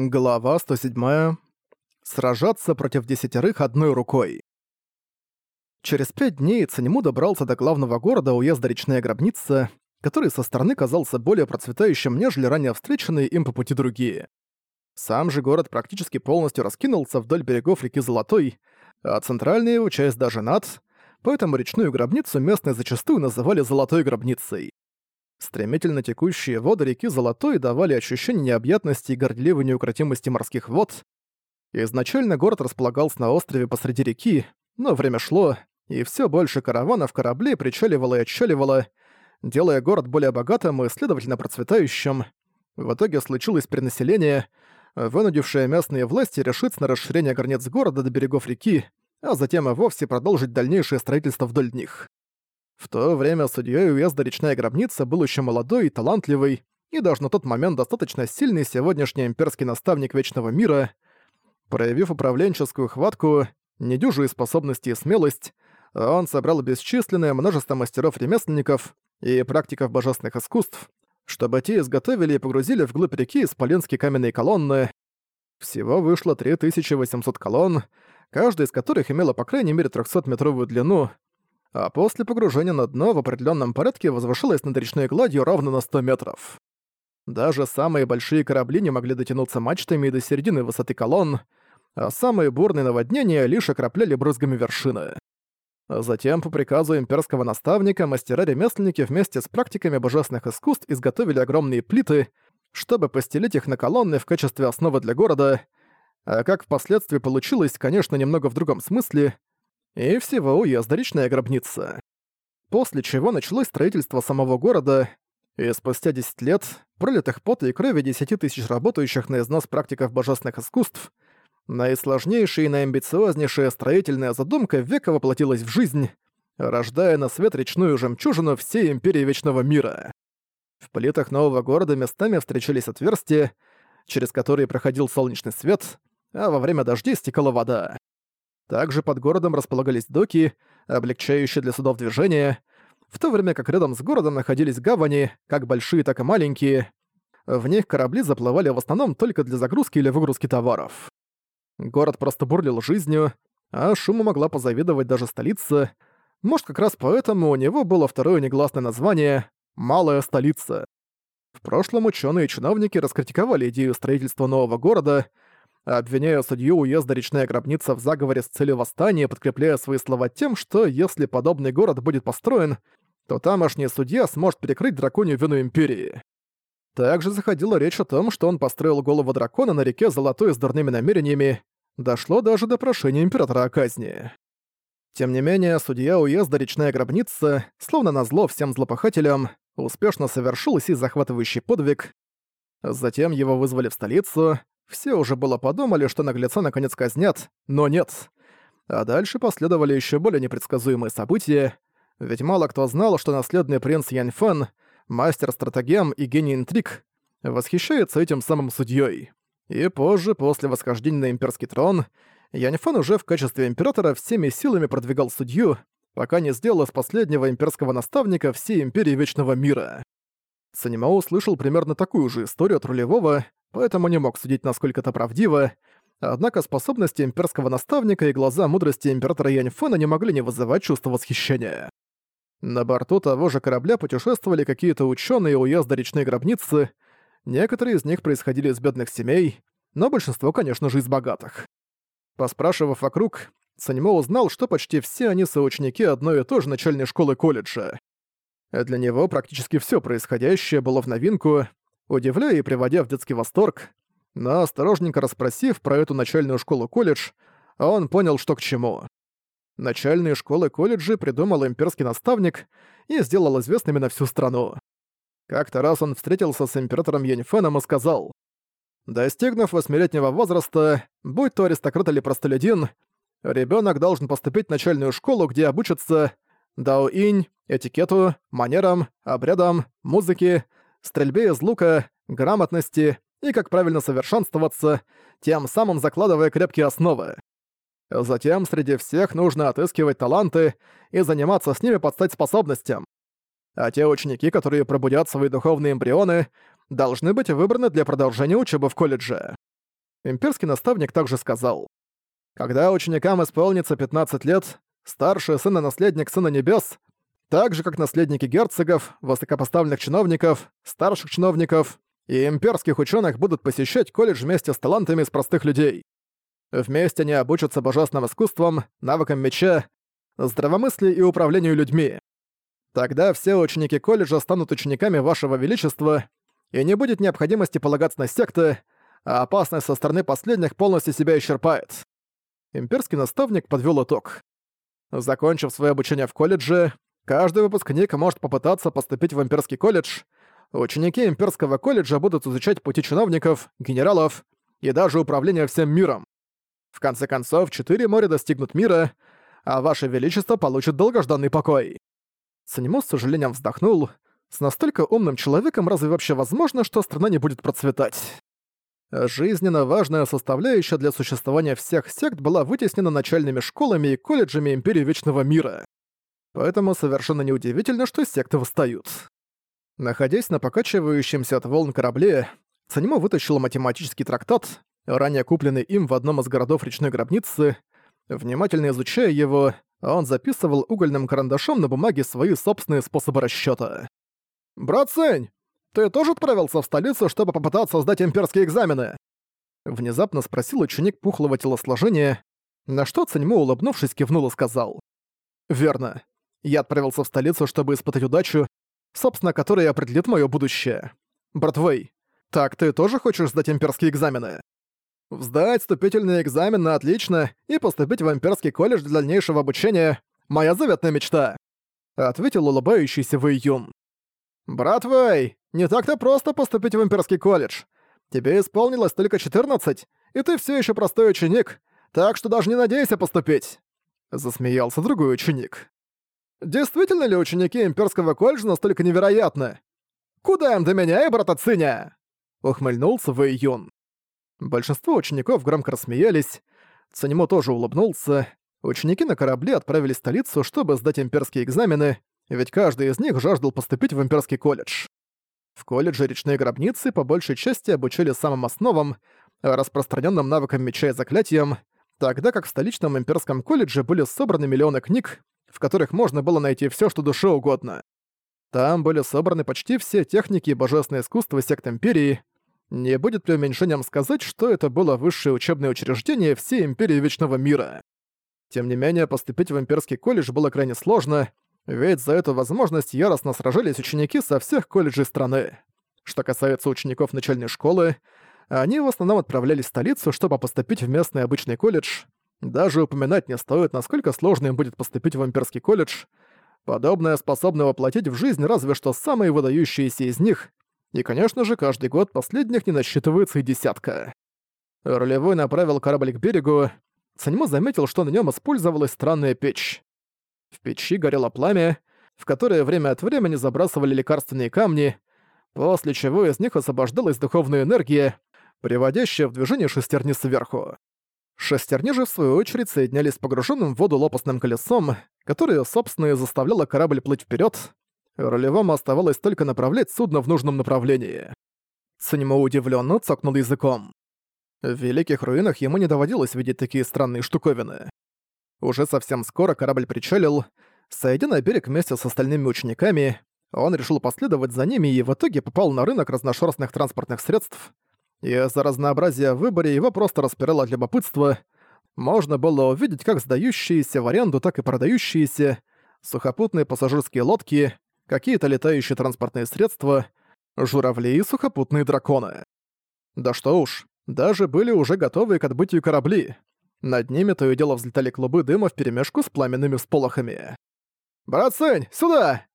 Глава 107. Сражаться против десятерых одной рукой. Через пять дней Цанему добрался до главного города уезда Речная Гробница, который со стороны казался более процветающим, нежели ранее встреченные им по пути другие. Сам же город практически полностью раскинулся вдоль берегов реки Золотой, а центральная его часть даже над, поэтому речную гробницу местные зачастую называли «Золотой гробницей». Стремительно текущие воды реки Золотой давали ощущение необъятности и горделивой неукротимости морских вод. Изначально город располагался на острове посреди реки, но время шло, и все больше караванов кораблей причаливало и отчаливало, делая город более богатым и, следовательно, процветающим. В итоге случилось перенаселение, вынудившее местные власти решиться на расширение границ города до берегов реки, а затем и вовсе продолжить дальнейшее строительство вдоль них. В то время судьей уезда Речная Гробница был еще молодой и талантливый, и даже на тот момент достаточно сильный сегодняшний имперский наставник Вечного Мира. Проявив управленческую хватку, недюжие способности и смелость, он собрал бесчисленное множество мастеров-ремесленников и практиков божественных искусств, чтобы те изготовили и погрузили вглубь реки исполинские каменные колонны. Всего вышло 3800 колонн, каждая из которых имела по крайней мере 300-метровую длину, а после погружения на дно в определенном порядке возвышалась над речной гладью ровно на 100 метров. Даже самые большие корабли не могли дотянуться мачтами до середины высоты колонн, а самые бурные наводнения лишь окропляли брызгами вершины. Затем, по приказу имперского наставника, мастера-ремесленники вместе с практиками божественных искусств изготовили огромные плиты, чтобы постелить их на колонны в качестве основы для города, а как впоследствии получилось, конечно, немного в другом смысле, и всего уезда речная гробница. После чего началось строительство самого города, и спустя 10 лет, пролитых пота и крови 10 тысяч работающих на износ практиков божественных искусств, наисложнейшая и наамбициознейшая строительная задумка века воплотилась в жизнь, рождая на свет речную жемчужину всей Империи Вечного Мира. В плитах нового города местами встречались отверстия, через которые проходил солнечный свет, а во время дождей стекала вода. Также под городом располагались доки, облегчающие для судов движение, в то время как рядом с городом находились гавани, как большие, так и маленькие. В них корабли заплывали в основном только для загрузки или выгрузки товаров. Город просто бурлил жизнью, а шуму могла позавидовать даже столица. Может, как раз поэтому у него было второе негласное название «Малая столица». В прошлом ученые и чиновники раскритиковали идею строительства нового города — обвиняя судью уезда Речная Гробница в заговоре с целью восстания, подкрепляя свои слова тем, что если подобный город будет построен, то тамошний судья сможет перекрыть драконью вину Империи. Также заходила речь о том, что он построил голову дракона на реке Золотой с дурными намерениями, дошло даже до прошения Императора о казни. Тем не менее, судья уезда Речная Гробница, словно назло всем злопыхателям, успешно совершил сей захватывающий подвиг. Затем его вызвали в столицу, все уже было подумали, что наглеца наконец казнят, но нет. А дальше последовали еще более непредсказуемые события, ведь мало кто знал, что наследный принц Янь Фэн, мастер стратегем и гений интриг, восхищается этим самым судьей. И позже, после восхождения на имперский трон, Янь Фэн уже в качестве императора всеми силами продвигал судью, пока не сделал из последнего имперского наставника всей империи Вечного Мира. Санимао услышал примерно такую же историю от рулевого, поэтому не мог судить, насколько это правдиво, однако способности имперского наставника и глаза мудрости императора Яньфена не могли не вызывать чувства восхищения. На борту того же корабля путешествовали какие-то ученые уезда речной гробницы, некоторые из них происходили из бедных семей, но большинство, конечно же, из богатых. Поспрашивав вокруг, Санимо узнал, что почти все они соученики одной и той же начальной школы колледжа. Для него практически все происходящее было в новинку, удивляя и приводя в детский восторг, но осторожненько расспросив про эту начальную школу-колледж, он понял, что к чему. Начальные школы-колледжи придумал имперский наставник и сделал известными на всю страну. Как-то раз он встретился с императором Яньфеном и сказал, «Достигнув восьмилетнего возраста, будь то аристократ или простолюдин, ребенок должен поступить в начальную школу, где обучится даоинь, этикету, манерам, обрядам, музыке, стрельбе из лука, грамотности и как правильно совершенствоваться, тем самым закладывая крепкие основы. Затем среди всех нужно отыскивать таланты и заниматься с ними под стать способностям. А те ученики, которые пробудят свои духовные эмбрионы, должны быть выбраны для продолжения учебы в колледже. Имперский наставник также сказал. Когда ученикам исполнится 15 лет, старший сын и наследник Сына Небес, так же как наследники герцогов, высокопоставленных чиновников, старших чиновников и имперских ученых будут посещать колледж вместе с талантами из простых людей. Вместе они обучатся божественным искусствам, навыкам меча, здравомыслию и управлению людьми. Тогда все ученики колледжа станут учениками вашего величества, и не будет необходимости полагаться на секты, а опасность со стороны последних полностью себя исчерпает. Имперский наставник подвёл итог. Закончив свое обучение в колледже, каждый выпускник может попытаться поступить в имперский колледж. Ученики имперского колледжа будут изучать пути чиновников, генералов и даже управление всем миром. В конце концов, четыре моря достигнут мира, а Ваше Величество получит долгожданный покой. Санему с сожалением вздохнул. С настолько умным человеком разве вообще возможно, что страна не будет процветать? Жизненно важная составляющая для существования всех сект была вытеснена начальными школами и колледжами Империи Вечного Мира. Поэтому совершенно неудивительно, что секты восстают. Находясь на покачивающемся от волн корабле, Цанимо вытащил математический трактат, ранее купленный им в одном из городов речной гробницы. Внимательно изучая его, он записывал угольным карандашом на бумаге свои собственные способы расчёта. «Брат Сэнь, ты тоже отправился в столицу, чтобы попытаться сдать имперские экзамены?» Внезапно спросил ученик пухлого телосложения, на что Циньмо, улыбнувшись, кивнул и сказал. «Верно. Я отправился в столицу, чтобы испытать удачу, собственно, которая определит моё будущее. Братвей, так ты тоже хочешь сдать имперские экзамены?» «Сдать вступительный экзамен на отлично и поступить в имперский колледж для дальнейшего обучения — моя заветная мечта», — ответил улыбающийся Вэй Юн. «Брат Вэй, не так-то просто поступить в имперский колледж. Тебе исполнилось только 14, и ты все еще простой ученик, так что даже не надейся поступить!» Засмеялся другой ученик. «Действительно ли ученики имперского колледжа настолько невероятны? Куда им до меня и брата Циня?» Ухмыльнулся Вэй Юн. Большинство учеников громко рассмеялись. Цанимо тоже улыбнулся. Ученики на корабле отправились в столицу, чтобы сдать имперские экзамены, ведь каждый из них жаждал поступить в имперский колледж. В колледже речные гробницы по большей части обучали самым основам, распространенным навыкам меча и заклятиям, тогда как в столичном имперском колледже были собраны миллионы книг, в которых можно было найти все, что душе угодно. Там были собраны почти все техники и божественное искусство сект Империи. Не будет преуменьшением сказать, что это было высшее учебное учреждение всей Империи Вечного Мира. Тем не менее, поступить в имперский колледж было крайне сложно, ведь за эту возможность яростно сражались ученики со всех колледжей страны. Что касается учеников начальной школы, они в основном отправлялись в столицу, чтобы поступить в местный обычный колледж. Даже упоминать не стоит, насколько сложно им будет поступить в имперский колледж. Подобное способно воплотить в жизнь разве что самые выдающиеся из них, и, конечно же, каждый год последних не насчитывается и десятка. Рулевой направил корабль к берегу. Саньмо заметил, что на нем использовалась странная печь. В печи горело пламя, в которое время от времени забрасывали лекарственные камни, после чего из них освобождалась духовная энергия, приводящая в движение шестерни сверху. Шестерни же, в свою очередь, соединялись с погруженным в воду лопастным колесом, которое, собственно, и заставляло корабль плыть вперед. Рулевому оставалось только направлять судно в нужном направлении. Циньмо удивленно цокнул языком. В Великих Руинах ему не доводилось видеть такие странные штуковины. Уже совсем скоро корабль причалил. Сойдя на берег вместе с остальными учениками, он решил последовать за ними и в итоге попал на рынок разношерстных транспортных средств. Из-за разнообразия в выборе его просто распирало от любопытства. Можно было увидеть как сдающиеся в аренду, так и продающиеся, сухопутные пассажирские лодки, какие-то летающие транспортные средства, журавли и сухопутные драконы. Да что уж, даже были уже готовые к отбытию корабли. Над ними то и дело взлетали клубы дыма вперемешку с пламенными всполохами. «Брат Сэнь, сюда!»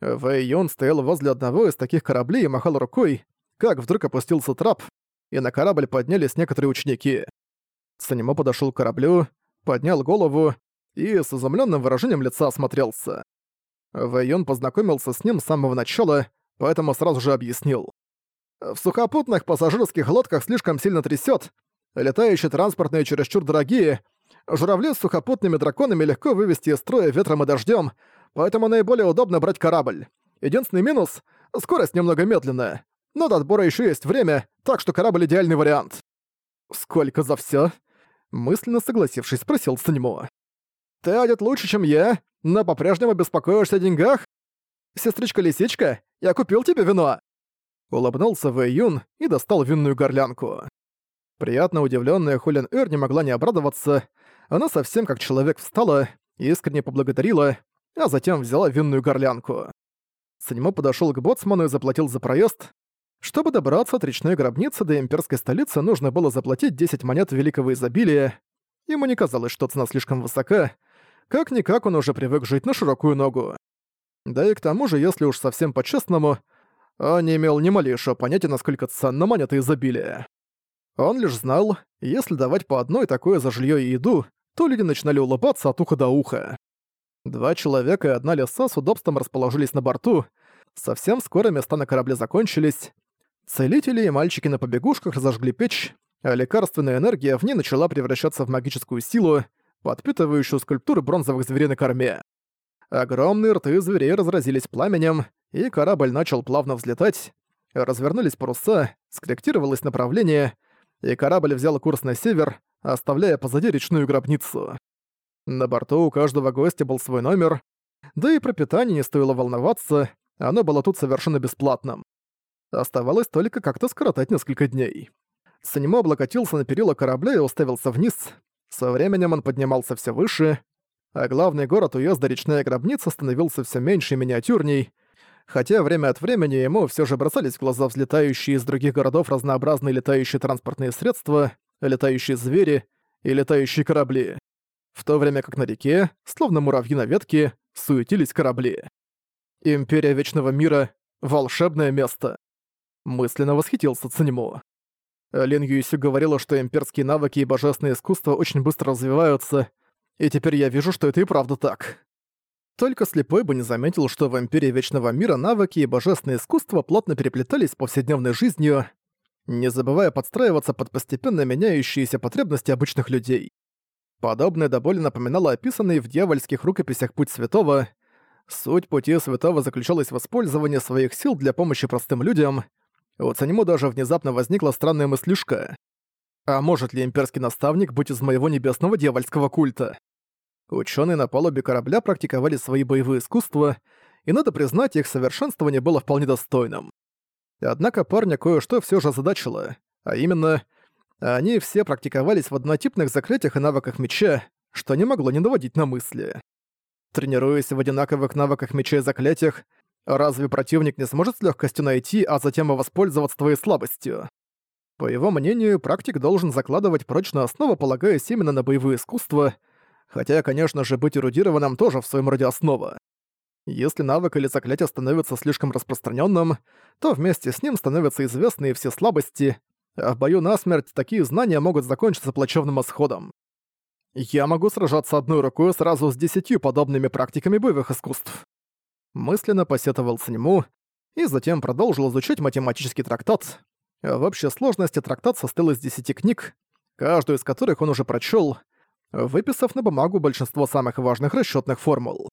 Вэй Юн стоял возле одного из таких кораблей и махал рукой, как вдруг опустился трап, и на корабль поднялись некоторые ученики. Санимо подошел к кораблю, поднял голову и с изумленным выражением лица осмотрелся. Вэй Юн познакомился с ним с самого начала, поэтому сразу же объяснил. «В сухопутных пассажирских лодках слишком сильно трясет, Летающие транспортные чересчур дорогие. Журавли с сухопутными драконами легко вывести из строя ветром и дождем, поэтому наиболее удобно брать корабль. Единственный минус — скорость немного медленная. Но до отбора еще есть время, так что корабль — идеальный вариант. «Сколько за всё?» Мысленно согласившись, спросил Саньмо. «Ты одет лучше, чем я, но по-прежнему беспокоишься о деньгах? Сестричка-лисичка, я купил тебе вино!» Улыбнулся Вэй Юн и достал винную горлянку. Приятно удивленная Хулин Эр не могла не обрадоваться. Она совсем как человек встала, искренне поблагодарила, а затем взяла винную горлянку. Санимо подошел к боцману и заплатил за проезд. Чтобы добраться от речной гробницы до имперской столицы, нужно было заплатить 10 монет великого изобилия. Ему не казалось, что цена слишком высока. Как-никак он уже привык жить на широкую ногу. Да и к тому же, если уж совсем по-честному, он не имел ни малейшего понятия, насколько ценна монета изобилия. Он лишь знал, если давать по одной такое за жилье и еду, то люди начинали улыбаться от уха до уха. Два человека и одна лиса с удобством расположились на борту. Совсем скоро места на корабле закончились. Целители и мальчики на побегушках разожгли печь, а лекарственная энергия в ней начала превращаться в магическую силу, подпитывающую скульптуры бронзовых зверей на корме. Огромные рты зверей разразились пламенем, и корабль начал плавно взлетать. Развернулись паруса, скорректировалось направление, и корабль взял курс на север, оставляя позади речную гробницу. На борту у каждого гостя был свой номер, да и про питание не стоило волноваться, оно было тут совершенно бесплатным. Оставалось только как-то скоротать несколько дней. Санимо облокотился на перила корабля и уставился вниз. Со временем он поднимался все выше, а главный город уезда речная гробница становился все меньше и миниатюрней, хотя время от времени ему все же бросались в глаза взлетающие из других городов разнообразные летающие транспортные средства, летающие звери и летающие корабли в то время как на реке, словно муравьи на ветке, суетились корабли. Империя Вечного Мира — волшебное место. Мысленно восхитился Циньмо. Лин Юйсю говорила, что имперские навыки и божественное искусство очень быстро развиваются, и теперь я вижу, что это и правда так. Только слепой бы не заметил, что в Империи Вечного Мира навыки и божественное искусство плотно переплетались с повседневной жизнью, не забывая подстраиваться под постепенно меняющиеся потребности обычных людей. Подобное до боли напоминало описанный в дьявольских рукописях «Путь святого». Суть пути святого заключалась в использовании своих сил для помощи простым людям. У Цанему даже внезапно возникла странная мыслишка. А может ли имперский наставник быть из моего небесного дьявольского культа? Ученые на палубе корабля практиковали свои боевые искусства, и, надо признать, их совершенствование было вполне достойным. Однако парня кое-что все же озадачило, а именно — они все практиковались в однотипных заклятиях и навыках меча, что не могло не наводить на мысли. Тренируясь в одинаковых навыках меча и заклятиях, разве противник не сможет с легкостью найти, а затем и воспользоваться твоей слабостью? По его мнению, практик должен закладывать прочную основу, полагаясь именно на боевые искусства, хотя, конечно же, быть эрудированным тоже в своем роде основа. Если навык или заклятие становится слишком распространенным, то вместе с ним становятся известны и все слабости, а в бою насмерть такие знания могут закончиться плачевным исходом. Я могу сражаться одной рукой сразу с десятью подобными практиками боевых искусств. Мысленно посетовал Санему и затем продолжил изучать математический трактат. В общей сложности трактат состоял из десяти книг, каждую из которых он уже прочел, выписав на бумагу большинство самых важных расчетных формул.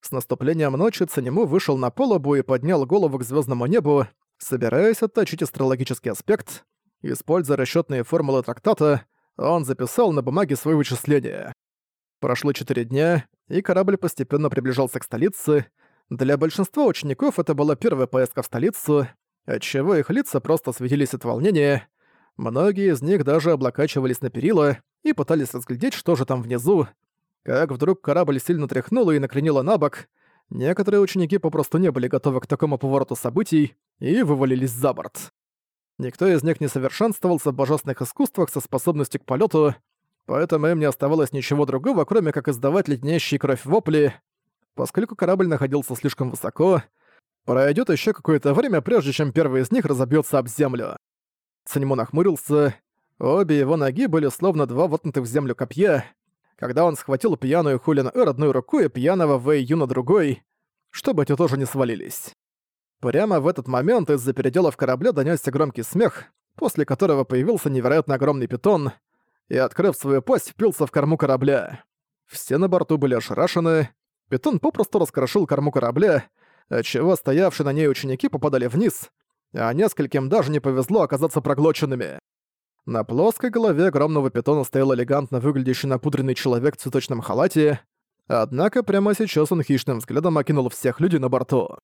С наступлением ночи Цанему вышел на полобу и поднял голову к звездному небу, собираясь отточить астрологический аспект, Используя расчетные формулы трактата, он записал на бумаге свои вычисления. Прошло четыре дня, и корабль постепенно приближался к столице. Для большинства учеников это была первая поездка в столицу, отчего их лица просто светились от волнения. Многие из них даже облокачивались на перила и пытались разглядеть, что же там внизу. Как вдруг корабль сильно тряхнуло и накренило на бок, некоторые ученики попросту не были готовы к такому повороту событий и вывалились за борт. Никто из них не совершенствовался в божественных искусствах со способностью к полету, поэтому им не оставалось ничего другого, кроме как издавать леденящие кровь вопли. Поскольку корабль находился слишком высоко, пройдет еще какое-то время, прежде чем первый из них разобьется об землю. Циньму нахмурился. Обе его ноги были словно два воткнутых в землю копья. Когда он схватил пьяную Хулин Эр одной рукой и пьяного Вэй Юна другой, чтобы эти тоже не свалились. Прямо в этот момент из-за переделов корабля донёсся громкий смех, после которого появился невероятно огромный питон и, открыв свою пасть, впился в корму корабля. Все на борту были ошарашены, питон попросту раскрошил корму корабля, отчего стоявшие на ней ученики попадали вниз, а нескольким даже не повезло оказаться проглоченными. На плоской голове огромного питона стоял элегантно выглядящий напудренный человек в цветочном халате, однако прямо сейчас он хищным взглядом окинул всех людей на борту.